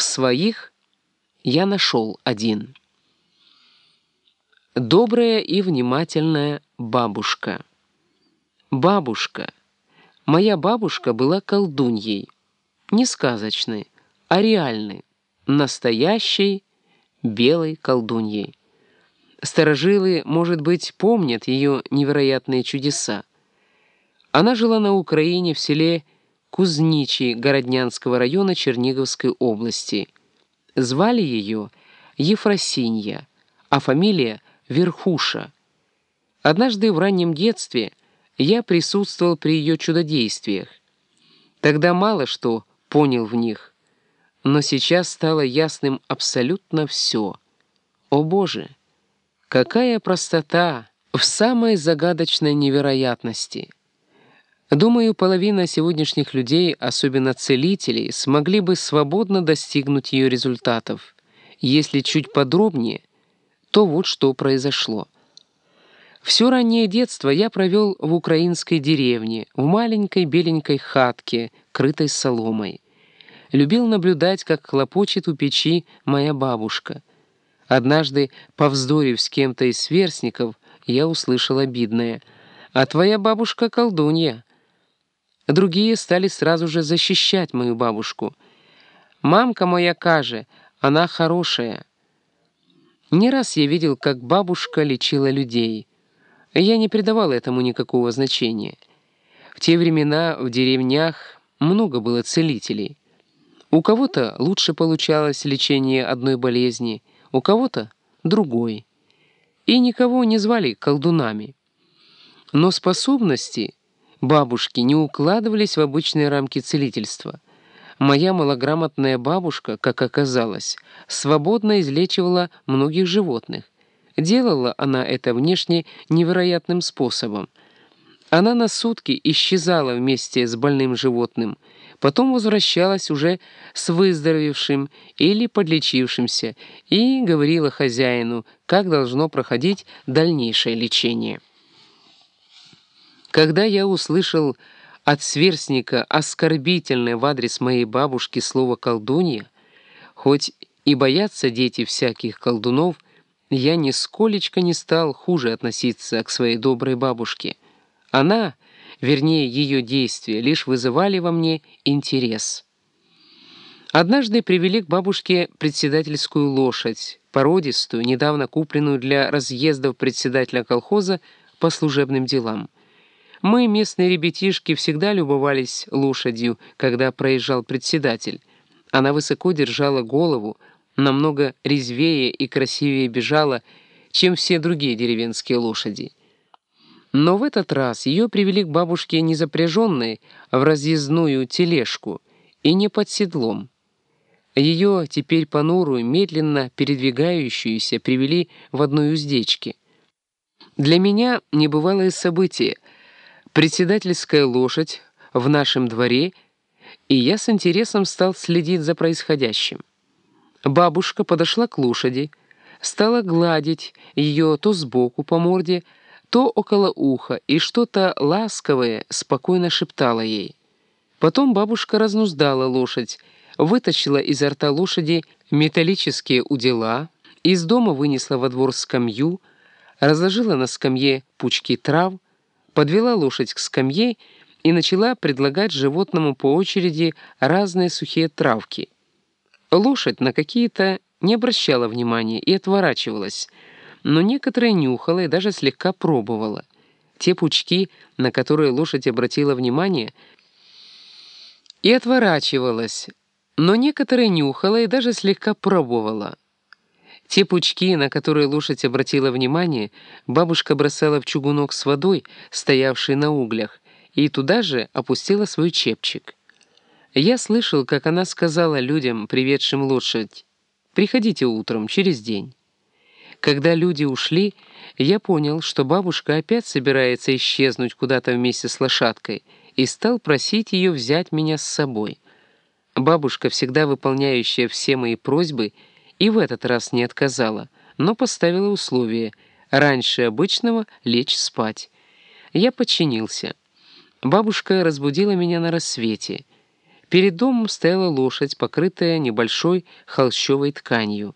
в своих я нашел один. Добрая и внимательная бабушка. Бабушка. Моя бабушка была колдуньей. Не сказочной, а реальной, настоящей белой колдуньей. Старожилы, может быть, помнят ее невероятные чудеса. Она жила на Украине в селе Кузничий Городнянского района Черниговской области. Звали ее Ефросинья, а фамилия Верхуша. Однажды в раннем детстве я присутствовал при ее чудодействиях. Тогда мало что понял в них, но сейчас стало ясным абсолютно все. О Боже! Какая простота в самой загадочной невероятности! Думаю, половина сегодняшних людей, особенно целителей, смогли бы свободно достигнуть ее результатов. Если чуть подробнее, то вот что произошло. Все раннее детство я провел в украинской деревне, в маленькой беленькой хатке, крытой соломой. Любил наблюдать, как хлопочет у печи моя бабушка — Однажды, повздорив с кем-то из сверстников, я услышал обидное. «А твоя бабушка колдунья». Другие стали сразу же защищать мою бабушку. «Мамка моя каже, она хорошая». Не раз я видел, как бабушка лечила людей. Я не придавал этому никакого значения. В те времена в деревнях много было целителей. У кого-то лучше получалось лечение одной болезни — у кого-то другой. И никого не звали колдунами. Но способности бабушки не укладывались в обычные рамки целительства. Моя малограмотная бабушка, как оказалось, свободно излечивала многих животных. Делала она это внешне невероятным способом. Она на сутки исчезала вместе с больным животным — Потом возвращалась уже с выздоровевшим или подлечившимся и говорила хозяину, как должно проходить дальнейшее лечение. Когда я услышал от сверстника оскорбительное в адрес моей бабушки слово «колдунья», хоть и боятся дети всяких колдунов, я нисколечко не стал хуже относиться к своей доброй бабушке. Она — вернее, ее действия, лишь вызывали во мне интерес. Однажды привели к бабушке председательскую лошадь, породистую, недавно купленную для разъездов председателя колхоза по служебным делам. Мы, местные ребятишки, всегда любовались лошадью, когда проезжал председатель. Она высоко держала голову, намного резвее и красивее бежала, чем все другие деревенские лошади. Но в этот раз ее привели к бабушке не запряженной, а в разъездную тележку и не под седлом. Ее, теперь понурую, медленно передвигающуюся, привели в одной уздечке. Для меня небывалое событие. Председательская лошадь в нашем дворе, и я с интересом стал следить за происходящим. Бабушка подошла к лошади, стала гладить ее то сбоку по морде, то около уха и что-то ласковое спокойно шептала ей. Потом бабушка разнуздала лошадь, вытащила изо рта лошади металлические удила, из дома вынесла во двор скамью, разложила на скамье пучки трав, подвела лошадь к скамье и начала предлагать животному по очереди разные сухие травки. Лошадь на какие-то не обращала внимания и отворачивалась — но некоторые нюхала и даже слегка пробовала. Те пучки, на которые лошадь обратила внимание, и отворачивалась, но некоторые нюхала и даже слегка пробовала. Те пучки, на которые лошадь обратила внимание, бабушка бросала в чугунок с водой, стоявший на углях, и туда же опустила свой чепчик. Я слышал, как она сказала людям, приведшим лошадь, «Приходите утром, через день». Когда люди ушли, я понял, что бабушка опять собирается исчезнуть куда-то вместе с лошадкой, и стал просить ее взять меня с собой. Бабушка, всегда выполняющая все мои просьбы, и в этот раз не отказала, но поставила условие — раньше обычного лечь спать. Я подчинился. Бабушка разбудила меня на рассвете. Перед домом стояла лошадь, покрытая небольшой холщовой тканью.